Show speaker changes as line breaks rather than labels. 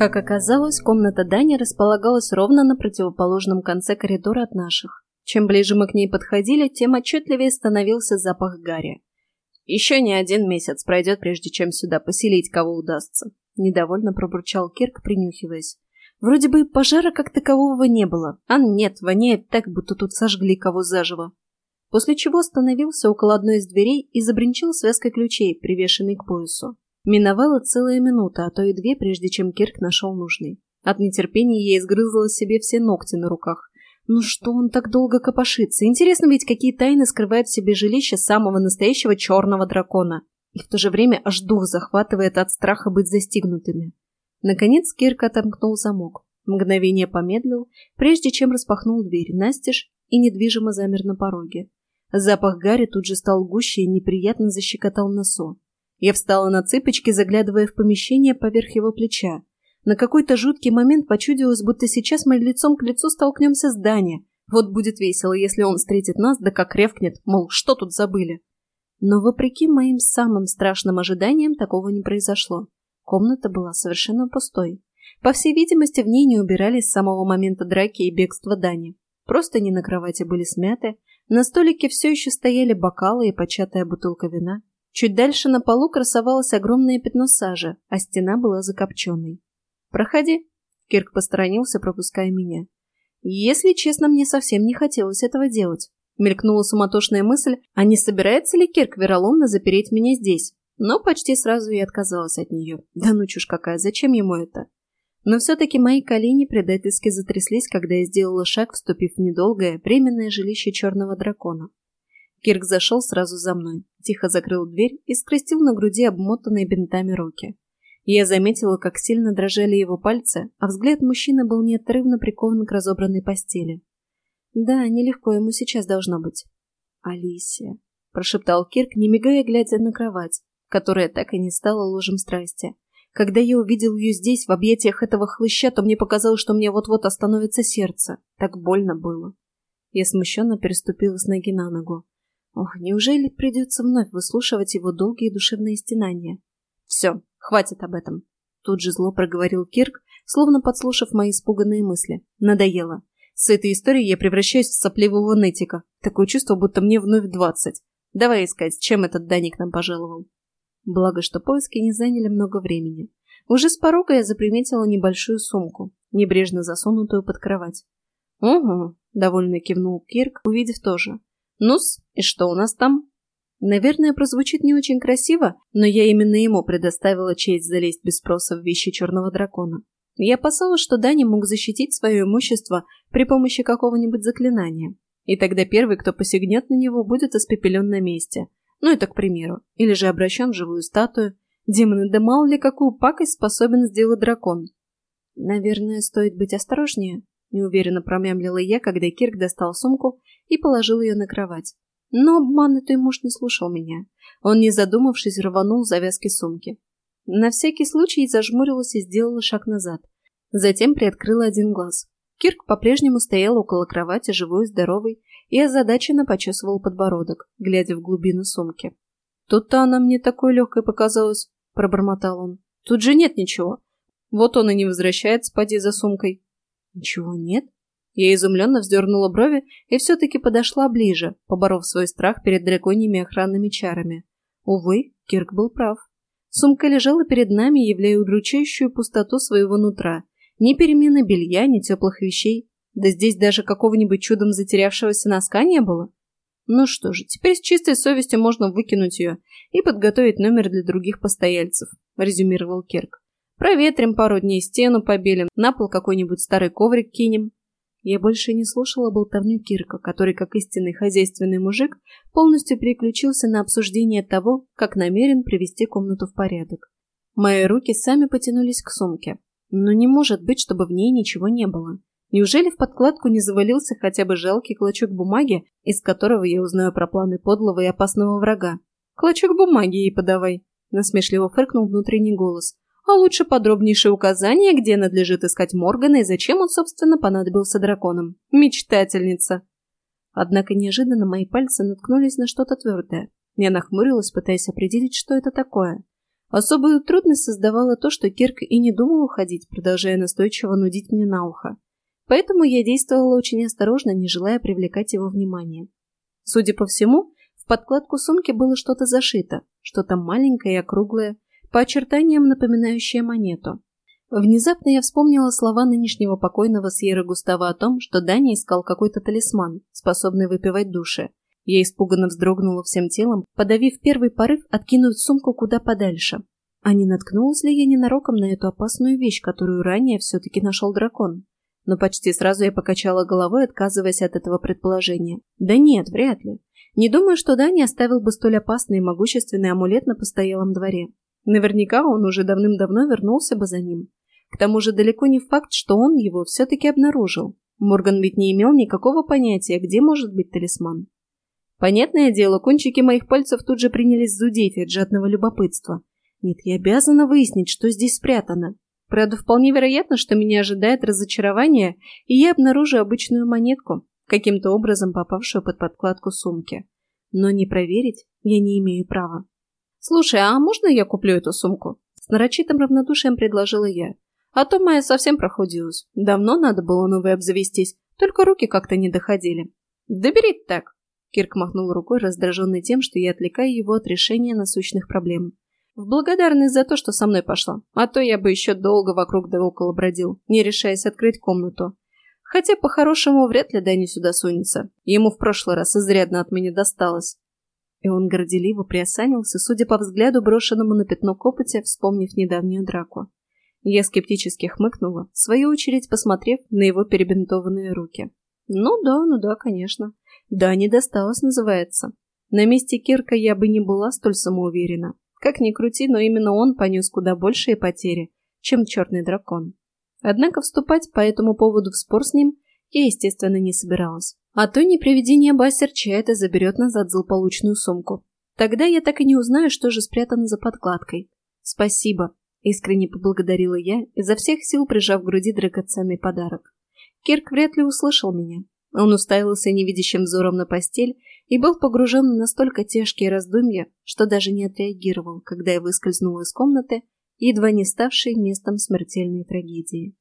Как оказалось, комната Дани располагалась ровно на противоположном конце коридора от наших. Чем ближе мы к ней подходили, тем отчетливее становился запах гари. «Еще не один месяц пройдет, прежде чем сюда поселить кого удастся», — недовольно пробурчал Кирк, принюхиваясь. «Вроде бы пожара как такового не было, а нет, воняет так, будто тут сожгли кого заживо». После чего остановился около одной из дверей и забринчал связкой ключей, привешенной к поясу. Миновала целая минута, а то и две, прежде чем Кирк нашел нужный. От нетерпения я изгрызла себе все ногти на руках. Ну что он так долго копошится? Интересно ведь, какие тайны скрывает в себе жилище самого настоящего черного дракона. И в то же время аж дух захватывает от страха быть застигнутыми. Наконец Кирк отомкнул замок. Мгновение помедлил, прежде чем распахнул дверь настежь и недвижимо замер на пороге. Запах Гарри тут же стал гуще и неприятно защекотал носу. Я встала на цыпочки, заглядывая в помещение поверх его плеча. На какой-то жуткий момент почудилось, будто сейчас мы лицом к лицу столкнемся с Дани. Вот будет весело, если он встретит нас, да как ревкнет, мол, что тут забыли. Но вопреки моим самым страшным ожиданиям такого не произошло. Комната была совершенно пустой. По всей видимости, в ней не убирались с самого момента драки и бегства Дани. Просто не на кровати были смяты, на столике все еще стояли бокалы и початая бутылка вина. Чуть дальше на полу красовалось огромное пятно сажи, а стена была закопченной. «Проходи», — Кирк посторонился, пропуская меня. «Если честно, мне совсем не хотелось этого делать». Мелькнула суматошная мысль, а не собирается ли Кирк вероломно запереть меня здесь? Но почти сразу я отказалась от нее. Да ну чушь какая, зачем ему это? Но все-таки мои колени предательски затряслись, когда я сделала шаг, вступив в недолгое, временное жилище черного дракона. Кирк зашел сразу за мной, тихо закрыл дверь и скрестил на груди обмотанные бинтами руки. Я заметила, как сильно дрожали его пальцы, а взгляд мужчины был неотрывно прикован к разобранной постели. Да, нелегко ему сейчас должно быть. «Алисия», — прошептал Кирк, не мигая, глядя на кровать, которая так и не стала ложем страсти. Когда я увидел ее здесь, в объятиях этого хлыща, то мне показалось, что мне вот-вот остановится сердце. Так больно было. Я смущенно переступила с ноги на ногу. Ох, неужели придется вновь выслушивать его долгие душевные стенания? Все, хватит об этом. Тут же зло проговорил Кирк, словно подслушав мои испуганные мысли. Надоело. С этой историей я превращаюсь в сопливого нытика. Такое чувство, будто мне вновь двадцать. Давай искать, чем этот Даник нам пожаловал. Благо, что поиски не заняли много времени. Уже с порога я заприметила небольшую сумку, небрежно засунутую под кровать. «Угу», — довольно кивнул Кирк, увидев тоже. «Ну-с, и что у нас там?» Наверное, прозвучит не очень красиво, но я именно ему предоставила честь залезть без спроса в вещи черного дракона. Я опасалась, что Дани мог защитить свое имущество при помощи какого-нибудь заклинания. И тогда первый, кто посягнет на него, будет испепелен на месте. Ну это к примеру. Или же обращен в живую статую. Демоны, да мало ли какую пакость способен сделать дракон. Наверное, стоит быть осторожнее, неуверенно промямлила я, когда Кирк достал сумку и положил ее на кровать. Но обманутый муж не слушал меня. Он, не задумавшись, рванул завязки сумки. На всякий случай зажмурилась и сделала шаг назад. Затем приоткрыла один глаз. Кирк по-прежнему стоял около кровати, живой здоровый, и озадаченно почесывал подбородок, глядя в глубину сумки. «Тут-то она мне такой легкой показалась», — пробормотал он. «Тут же нет ничего. Вот он и не возвращается, поди за сумкой». «Ничего нет?» Я изумленно вздернула брови и все-таки подошла ближе, поборов свой страх перед драконьими охранными чарами. Увы, Кирк был прав. Сумка лежала перед нами, являя удручающую пустоту своего нутра. Ни перемены белья, ни теплых вещей. Да здесь даже какого-нибудь чудом затерявшегося носка не было. Ну что же, теперь с чистой совестью можно выкинуть ее и подготовить номер для других постояльцев, резюмировал Кирк. Проветрим пару дней стену побелим, на пол какой-нибудь старый коврик кинем. Я больше не слушала болтовню Кирка, который, как истинный хозяйственный мужик, полностью переключился на обсуждение того, как намерен привести комнату в порядок. Мои руки сами потянулись к сумке. Но не может быть, чтобы в ней ничего не было. Неужели в подкладку не завалился хотя бы жалкий клочок бумаги, из которого я узнаю про планы подлого и опасного врага? «Клочок бумаги ей подавай», — насмешливо фыркнул внутренний голос а лучше подробнейшее указание, где надлежит искать Моргана и зачем он, собственно, понадобился драконам. Мечтательница. Однако неожиданно мои пальцы наткнулись на что-то твердое. Я нахмурилась, пытаясь определить, что это такое. Особую трудность создавало то, что Кирк и не думал уходить, продолжая настойчиво нудить мне на ухо. Поэтому я действовала очень осторожно, не желая привлекать его внимание. Судя по всему, в подкладку сумки было что-то зашито, что-то маленькое и округлое, по очертаниям напоминающее монету. Внезапно я вспомнила слова нынешнего покойного Сьерра Густава о том, что Дани искал какой-то талисман, способный выпивать души. Я испуганно вздрогнула всем телом, подавив первый порыв откинуть сумку куда подальше. А не наткнулась ли я ненароком на эту опасную вещь, которую ранее все-таки нашел дракон? Но почти сразу я покачала головой, отказываясь от этого предположения. Да нет, вряд ли. Не думаю, что Дани оставил бы столь опасный и могущественный амулет на постоялом дворе. Наверняка он уже давным-давно вернулся бы за ним. К тому же далеко не факт, что он его все-таки обнаружил. Морган ведь не имел никакого понятия, где может быть талисман. Понятное дело, кончики моих пальцев тут же принялись зудеть от жадного любопытства. Нет, я обязана выяснить, что здесь спрятано. Правда, вполне вероятно, что меня ожидает разочарование, и я обнаружу обычную монетку, каким-то образом попавшую под подкладку сумки. Но не проверить я не имею права. «Слушай, а можно я куплю эту сумку?» С нарочитым равнодушием предложила я. А то моя совсем прохудилась. Давно надо было новой обзавестись, только руки как-то не доходили. Да бери так. Кирк махнул рукой, раздраженный тем, что я отвлекаю его от решения насущных проблем. В благодарность за то, что со мной пошла. А то я бы еще долго вокруг да около бродил, не решаясь открыть комнату. Хотя, по-хорошему, вряд ли Дани сюда сунется. Ему в прошлый раз изрядно от меня досталось. И он горделиво приосанился, судя по взгляду, брошенному на пятно копоти, вспомнив недавнюю драку. Я скептически хмыкнула, в свою очередь посмотрев на его перебинтованные руки. Ну да, ну да, конечно. Да, не досталось, называется. На месте Кирка я бы не была столь самоуверена. Как ни крути, но именно он понес куда большие потери, чем черный дракон. Однако вступать по этому поводу в спор с ним я, естественно, не собиралась. А то не привидение Бастер чья-то заберет назад злополучную сумку. Тогда я так и не узнаю, что же спрятано за подкладкой. Спасибо, Искренне поблагодарила я, изо всех сил прижав к груди драгоценный подарок. Кирк вряд ли услышал меня. Он уставился невидящим взором на постель и был погружен в настолько тяжкие раздумья, что даже не отреагировал, когда я выскользнула из комнаты, едва не ставшей местом смертельной трагедии.